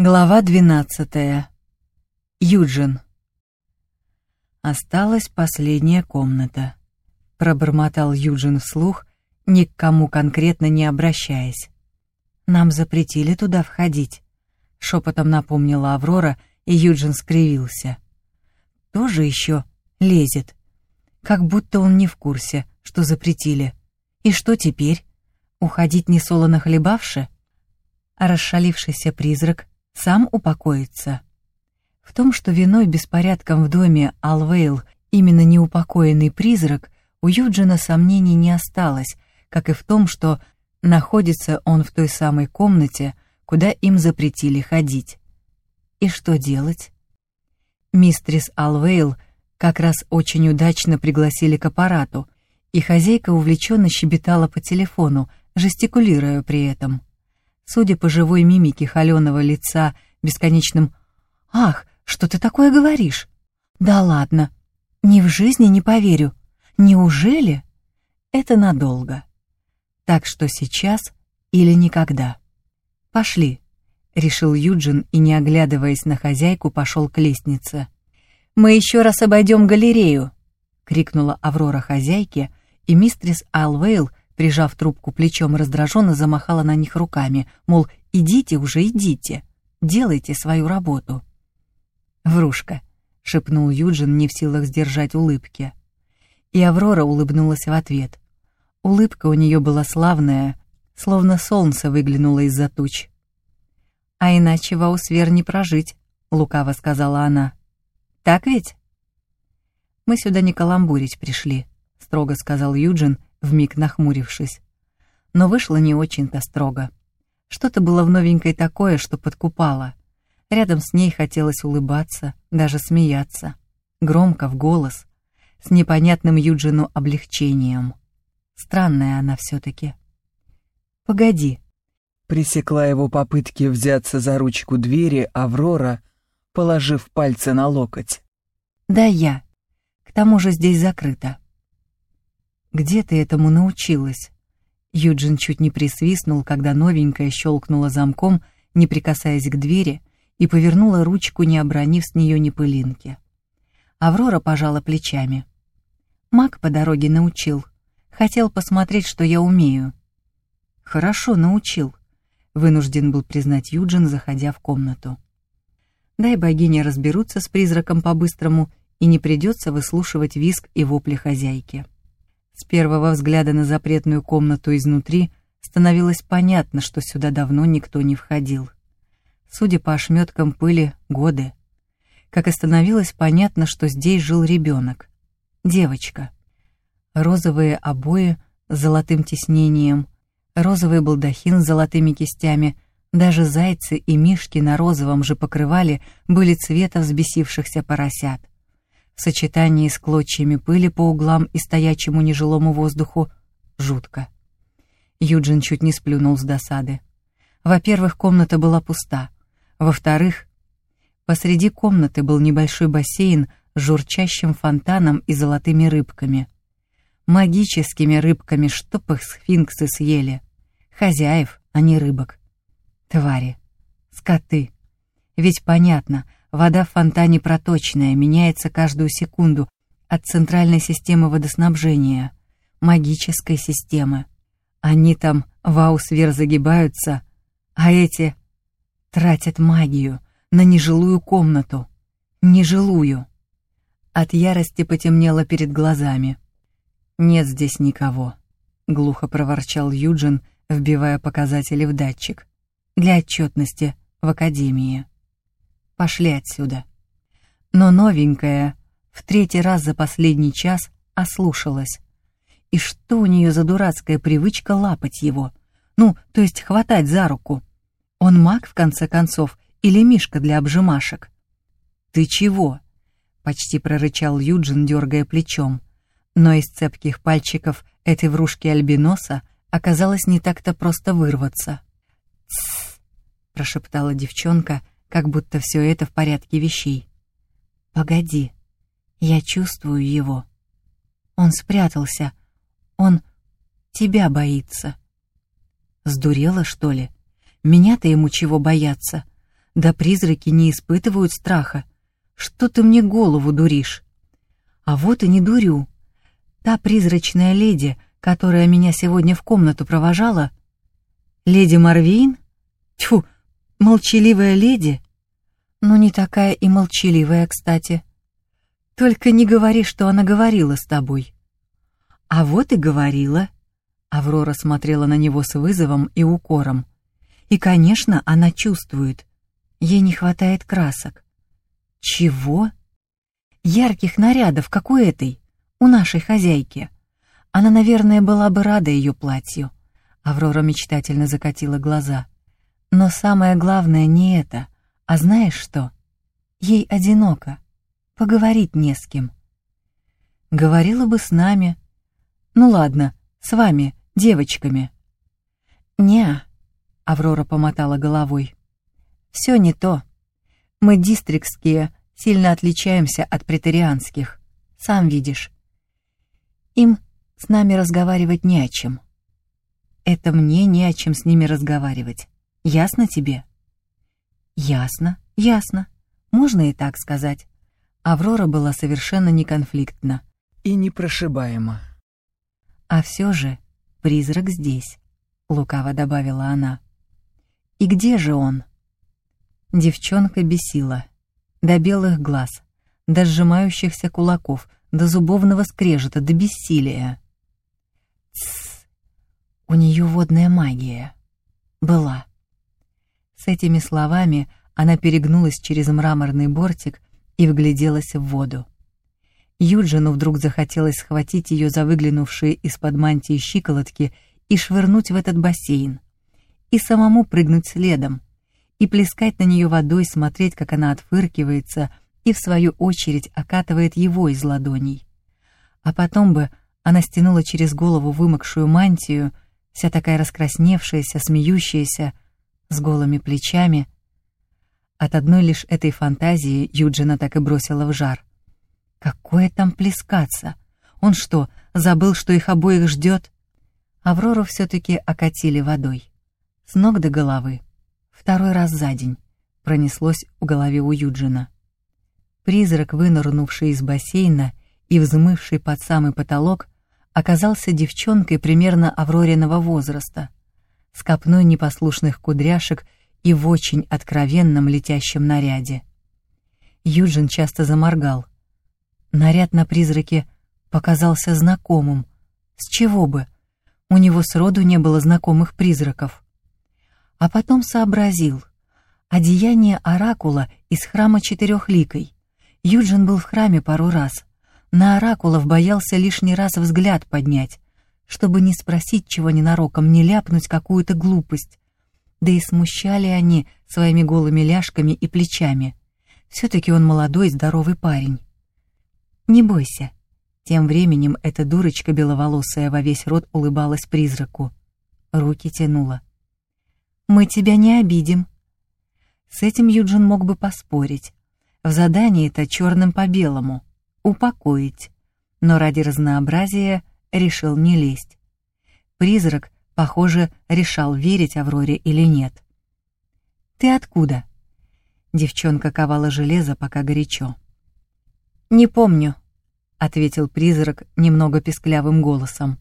Глава 12. Юджин. Осталась последняя комната. Пробормотал Юджин вслух, ни к кому конкретно не обращаясь. Нам запретили туда входить. Шепотом напомнила Аврора, и Юджин скривился. Тоже еще лезет. Как будто он не в курсе, что запретили. И что теперь? Уходить не солоно хлебавши? А расшалившийся призрак сам упокоится. В том, что виной беспорядком в доме Алвейл именно неупокоенный призрак, у Юджина сомнений не осталось, как и в том, что находится он в той самой комнате, куда им запретили ходить. И что делать? Мистрис Алвейл как раз очень удачно пригласили к аппарату, и хозяйка увлеченно щебетала по телефону, жестикулируя при этом. Судя по живой мимике холеного лица, бесконечным «Ах, что ты такое говоришь?» «Да ладно, ни в жизни не поверю. Неужели?» Это надолго. Так что сейчас или никогда. «Пошли», — решил Юджин и, не оглядываясь на хозяйку, пошел к лестнице. «Мы еще раз обойдем галерею», — крикнула Аврора хозяйке, и мистрис Алвейл прижав трубку плечом, раздраженно замахала на них руками, мол, идите уже, идите, делайте свою работу. «Врушка», — шепнул Юджин, не в силах сдержать улыбки. И Аврора улыбнулась в ответ. Улыбка у нее была славная, словно солнце выглянуло из-за туч. «А иначе в Аусвер не прожить», — лукаво сказала она. «Так ведь?» «Мы сюда не каламбурить пришли», — строго сказал Юджин, вмиг нахмурившись. Но вышло не очень-то строго. Что-то было в новенькой такое, что подкупало. Рядом с ней хотелось улыбаться, даже смеяться. Громко, в голос, с непонятным Юджину облегчением. Странная она все-таки. «Погоди», Пресекла его попытки взяться за ручку двери Аврора, положив пальцы на локоть. «Да я. К тому же здесь закрыто». Где ты этому научилась?» Юджин чуть не присвистнул, когда новенькая щелкнула замком, не прикасаясь к двери, и повернула ручку, не обронив с нее ни пылинки. Аврора пожала плечами. Мак по дороге научил. Хотел посмотреть, что я умею. Хорошо научил, вынужден был признать Юджин, заходя в комнату. Дай богине разберутся с призраком по-быстрому, и не придется выслушивать виск и вопли хозяйки. С первого взгляда на запретную комнату изнутри становилось понятно, что сюда давно никто не входил. Судя по ошметкам пыли, годы. Как и становилось понятно, что здесь жил ребенок. Девочка. Розовые обои с золотым тиснением, розовый балдахин с золотыми кистями, даже зайцы и мишки на розовом же покрывале были цвета взбесившихся поросят в сочетании с клочьями пыли по углам и стоячему нежилому воздуху, жутко. Юджин чуть не сплюнул с досады. Во-первых, комната была пуста. Во-вторых, посреди комнаты был небольшой бассейн с журчащим фонтаном и золотыми рыбками. Магическими рыбками, чтоб их сфинксы съели. Хозяев, а не рыбок. Твари. Скоты. Ведь понятно — Вода в фонтане проточная, меняется каждую секунду от центральной системы водоснабжения, магической системы. Они там в аусвер загибаются, а эти тратят магию на нежилую комнату. Нежилую. От ярости потемнело перед глазами. «Нет здесь никого», — глухо проворчал Юджин, вбивая показатели в датчик. «Для отчетности в академии». Пошли отсюда. Но новенькая в третий раз за последний час ослушалась. И что у нее за дурацкая привычка лапать его? Ну, то есть хватать за руку. Он маг, в конце концов, или мишка для обжимашек? «Ты чего?» — почти прорычал Юджин, дергая плечом. Но из цепких пальчиков этой врушки альбиноса оказалось не так-то просто вырваться. «Тссс!» — прошептала девчонка — как будто все это в порядке вещей. «Погоди, я чувствую его. Он спрятался. Он тебя боится». «Сдурела, что ли? Меня-то ему чего бояться? Да призраки не испытывают страха. Что ты мне голову дуришь? А вот и не дурю. Та призрачная леди, которая меня сегодня в комнату провожала... Леди Марвейн? Тьфу, молчаливая леди? Ну, не такая и молчаливая, кстати. Только не говори, что она говорила с тобой. А вот и говорила. Аврора смотрела на него с вызовом и укором. И, конечно, она чувствует. Ей не хватает красок. Чего? Ярких нарядов, как у этой, у нашей хозяйки. Она, наверное, была бы рада ее платью. Аврора мечтательно закатила глаза. Но самое главное не это, а знаешь что? Ей одиноко. Поговорить не с кем. Говорила бы с нами. Ну ладно, с вами, девочками. Не, Аврора помотала головой. Все не то. Мы дистрикские, сильно отличаемся от претерианских. Сам видишь. Им с нами разговаривать не о чем. Это мне не о чем с ними разговаривать. Ясно тебе? Ясно, ясно. Можно и так сказать. Аврора была совершенно неконфликтна. И непрошибаема. А все же призрак здесь, лукаво добавила она. И где же он? Девчонка бесила. До белых глаз, до сжимающихся кулаков, до зубовного скрежета, до бессилия. Тссс, у нее водная магия. Была. С этими словами она перегнулась через мраморный бортик и вгляделась в воду. Юджину вдруг захотелось схватить ее за выглянувшие из-под мантии щиколотки и швырнуть в этот бассейн и самому прыгнуть следом, и плескать на нее водой, смотреть, как она отфыркивается, и в свою очередь окатывает его из ладоней. А потом бы она стянула через голову вымокшую мантию, вся такая раскрасневшаяся, смеющаяся, с голыми плечами. От одной лишь этой фантазии Юджина так и бросила в жар. Какое там плескаться? Он что, забыл, что их обоих ждет? Аврору все-таки окатили водой с ног до головы. Второй раз за день пронеслось в голове у Юджина. Призрак, вынырнувший из бассейна и взмывший под самый потолок, оказался девчонкой примерно Аврориного возраста, с копной непослушных кудряшек и в очень откровенном летящем наряде. Юджин часто заморгал. Наряд на призраке показался знакомым. С чего бы? У него сроду не было знакомых призраков а потом сообразил. Одеяние оракула из храма Четырехликой. Юджин был в храме пару раз. На оракулов боялся лишний раз взгляд поднять, чтобы не спросить чего ненароком, не ляпнуть какую-то глупость. Да и смущали они своими голыми ляжками и плечами. Все-таки он молодой, здоровый парень. «Не бойся». Тем временем эта дурочка беловолосая во весь рот улыбалась призраку. Руки тянула. Мы тебя не обидим». С этим Юджин мог бы поспорить. В задании-то черным по белому — упокоить. Но ради разнообразия решил не лезть. Призрак, похоже, решал, верить Авроре или нет. «Ты откуда?» Девчонка ковала железо, пока горячо. «Не помню», — ответил призрак немного песклявым голосом.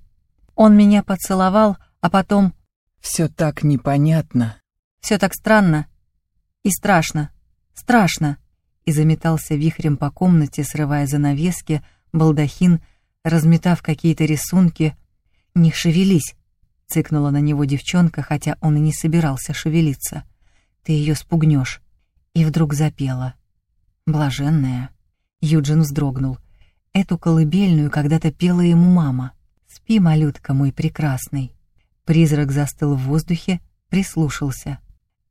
«Он меня поцеловал, а потом все так непонятно. Все так странно и страшно. Страшно. И заметался вихрем по комнате, срывая занавески, балдахин, разметав какие-то рисунки. «Не шевелись!» — цыкнула на него девчонка, хотя он и не собирался шевелиться. «Ты ее спугнешь!» И вдруг запела. Блаженная. Юджин вздрогнул. Эту колыбельную когда-то пела ему мама. «Спи, малютка мой прекрасный». Призрак застыл в воздухе, прислушался.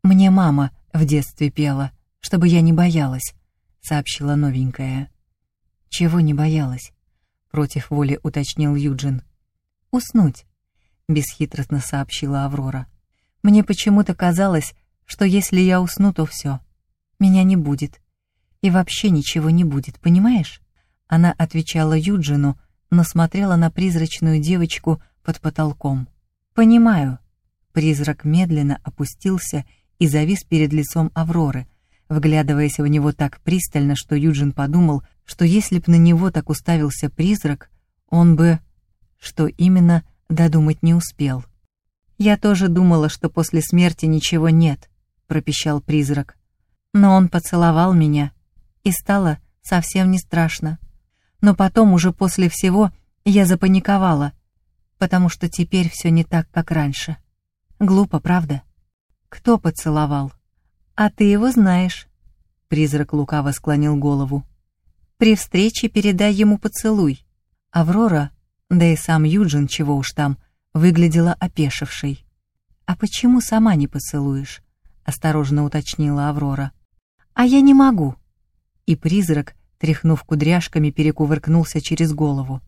«Мне мама в детстве пела, чтобы я не боялась», — сообщила новенькая. «Чего не боялась?» — против воли уточнил Юджин. «Уснуть», — бесхитростно сообщила Аврора. «Мне почему-то казалось, что если я усну, то все. Меня не будет. И вообще ничего не будет, понимаешь?» Она отвечала Юджину, но смотрела на призрачную девочку под потолком. «Понимаю». Призрак медленно опустился и завис перед лицом Авроры, вглядываясь в него так пристально, что Юджин подумал, что если б на него так уставился призрак, он бы... Что именно, додумать не успел. «Я тоже думала, что после смерти ничего нет», — пропищал призрак. «Но он поцеловал меня, и стало совсем не страшно. Но потом, уже после всего, я запаниковала, потому что теперь все не так, как раньше. Глупо, правда? Кто поцеловал? А ты его знаешь». Призрак лукаво склонил голову. «При встрече передай ему поцелуй». Аврора, да и сам Юджин, чего уж там, выглядела опешившей. «А почему сама не поцелуешь?» — осторожно уточнила Аврора. «А я не могу». И призрак, тряхнув кудряшками, перекувыркнулся через голову.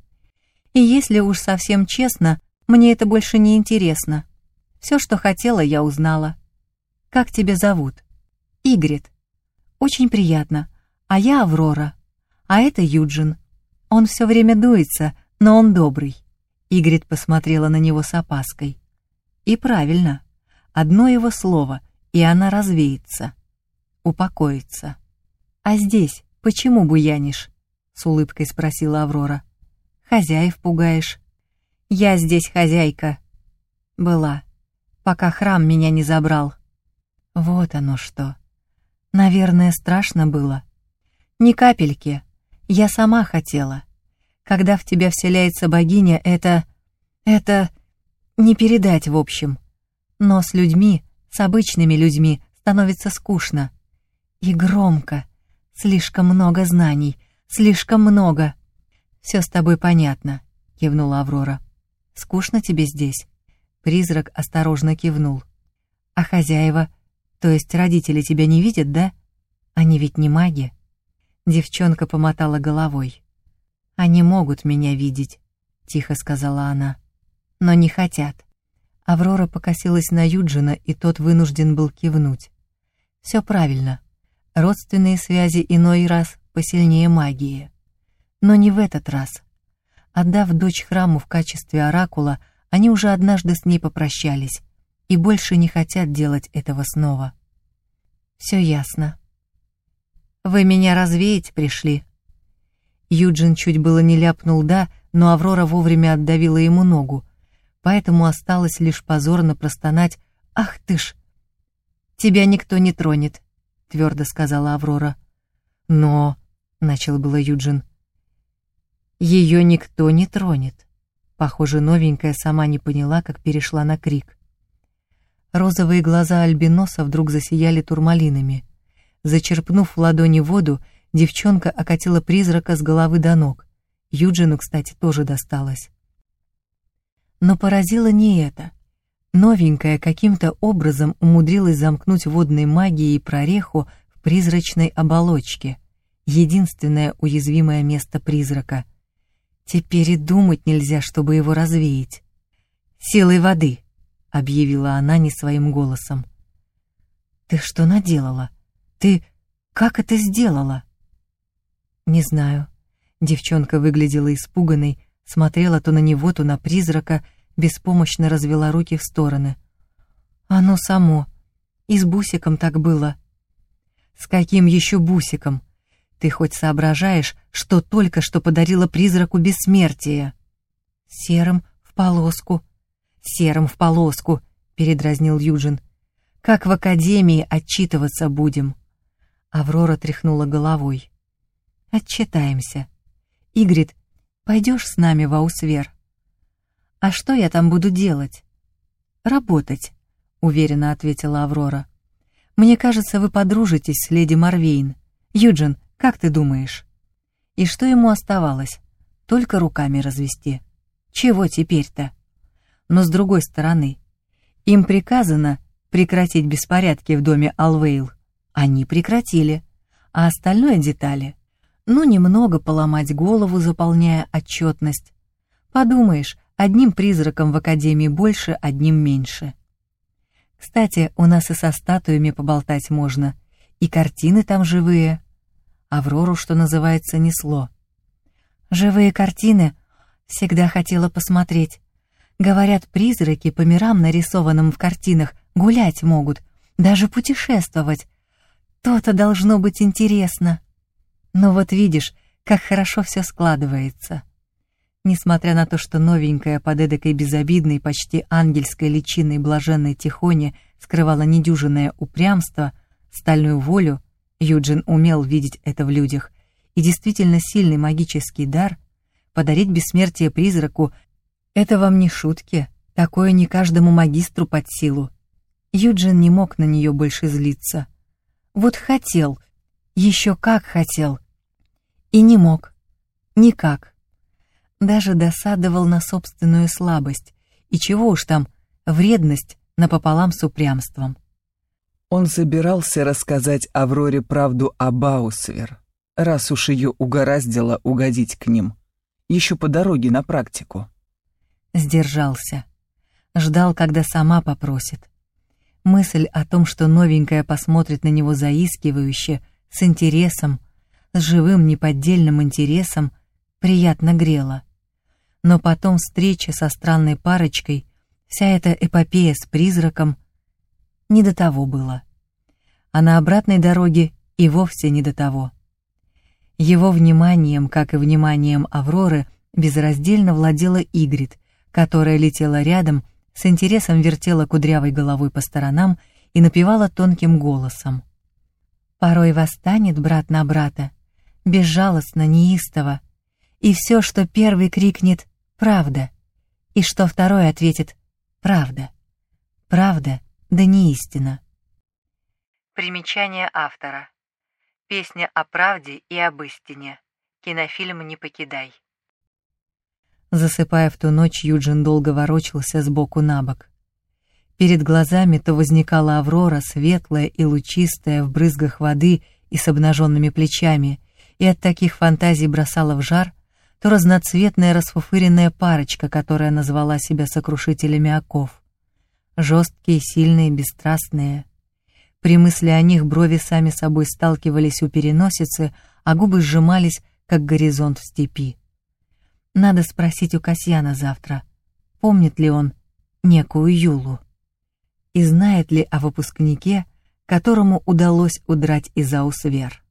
«И если уж совсем честно, мне это больше не интересно. Все, что хотела, я узнала. Как тебя зовут?» «Игрит». «Очень приятно. А я Аврора. А это Юджин. Он все время дуется, но он добрый». Игрит посмотрела на него с опаской. И правильно. Одно его слово, и она развеется. Упокоится. «А здесь почему буянишь?» — с улыбкой спросила Аврора. «Хозяев пугаешь». «Я здесь хозяйка». «Была. Пока храм меня не забрал». «Вот оно что. Наверное, страшно было». «Ни капельки. Я сама хотела. Когда в тебя вселяется богиня, это... это... не передать в общем. Но с людьми, с обычными людьми, становится скучно. И громко. Слишком много знаний. Слишком много. Все с тобой понятно, кивнула Аврора. Скучно тебе здесь? Призрак осторожно кивнул. А хозяева, то есть родители тебя не видят, да? Они ведь не маги. Девчонка помотала головой. «Они могут меня видеть», — тихо сказала она. «Но не хотят». Аврора покосилась на Юджина, и тот вынужден был кивнуть. «Все правильно. Родственные связи иной раз посильнее магии. Но не в этот раз. Отдав дочь храму в качестве оракула, они уже однажды с ней попрощались и больше не хотят делать этого снова. Все ясно. «Вы меня развеять пришли?» Юджин чуть было не ляпнул «да», но Аврора вовремя отдавила ему ногу, поэтому осталось лишь позорно простонать «Ах ты ж!» «Тебя никто не тронет», — твердо сказала Аврора. «Но...» — начал было Юджин. «Ее никто не тронет». Похоже, новенькая сама не поняла, как перешла на крик. Розовые глаза альбиноса вдруг засияли турмалинами. Зачерпнув в ладони воду, Девчонка окатила призрака с головы до ног. Юджину, кстати, тоже досталось. Но поразило не это. Новенькая каким-то образом умудрилась замкнуть водной магией прореху в призрачной оболочке. Единственное уязвимое место призрака. Теперь и думать нельзя, чтобы его развеять. «Силой воды», — объявила она не своим голосом. «Ты что наделала? Ты как это сделала?» «Не знаю». Девчонка выглядела испуганной, смотрела то на него, то на призрака, беспомощно развела руки в стороны. «Оно само. И с бусиком так было». «С каким еще бусиком? Ты хоть соображаешь, что только что подарила призраку бессмертие?» «Серым в полоску». «Серым в полоску», — передразнил Юджин. «Как в академии отчитываться будем?» Аврора тряхнула головой. Отчитаемся. Игрит, пойдешь с нами в Аусвер? А что я там буду делать? Работать, уверенно ответила Аврора. Мне кажется, вы подружитесь с леди Марвейн. Юджин, как ты думаешь? И что ему оставалось? Только руками развести. Чего теперь-то? Но с другой стороны, им приказано прекратить беспорядки в доме Алвейл. Они прекратили, а остальное детали ну, немного поломать голову, заполняя отчетность. Подумаешь, одним призраком в Академии больше, одним меньше. Кстати, у нас и со статуями поболтать можно, и картины там живые. Аврору, что называется, несло. Живые картины всегда хотела посмотреть. Говорят, призраки по мирам, нарисованным в картинах, гулять могут, даже путешествовать. То-то должно быть интересно. Но вот видишь, как хорошо все складывается. Несмотря на то, что новенькая под эдакой безобидной, почти ангельской личиной блаженной Тихоне скрывала недюжинное упрямство, стальную волю, Юджин умел видеть это в людях, и действительно сильный магический дар, подарить бессмертие призраку — это вам не шутки, такое не каждому магистру под силу. Юджин не мог на нее больше злиться. Вот хотел, еще как хотел, и не мог, никак даже досадовал на собственную слабость, и чего уж там, вредность напополам с упрямством. Он собирался рассказать Авроре правду о Баусвер, раз уж ее угораздило угодить к ним, еще по дороге на практику. Сдержался. Ждал, когда сама попросит. Мысль о том, что новенькая посмотрит на него заискивающе, с интересом, с живым неподдельным интересом, приятно грела но потом встреча со странной парочкой, вся эта эпопея с призраком, не до того было. А на обратной дороге и вовсе не до того. Его вниманием, как и вниманием Авроры, безраздельно владела Игрит, которая летела рядом, с интересом вертела кудрявой головой по сторонам и напевала тонким голосом. «Порой восстанет брат на брата, безжалостно, неистово, и все, что первый крикнет «правда», и что второй ответит «правда». Правда, да не истина. Примечание автора. Песня о правде и об истине. Кинофильм «Не покидай». Засыпая в ту ночь, Юджин долго ворочался с боку на бок. Перед глазами то возникала Аврора, светлая и лучистая, в брызгах воды и с обнаженными плечами, и от таких фантазий бросала в жар, то разноцветная расфуфыренная парочка, которая назвала себя сокрушителями оков. Жесткие, сильные, бесстрастные. При мысли о них брови сами собой сталкивались у переносицы, а губы сжимались, как горизонт в степи. Надо спросить у Касьяна завтра, помнит ли он некую Юлу и знает ли о выпускнике, которому удалось удрать из Аусвер.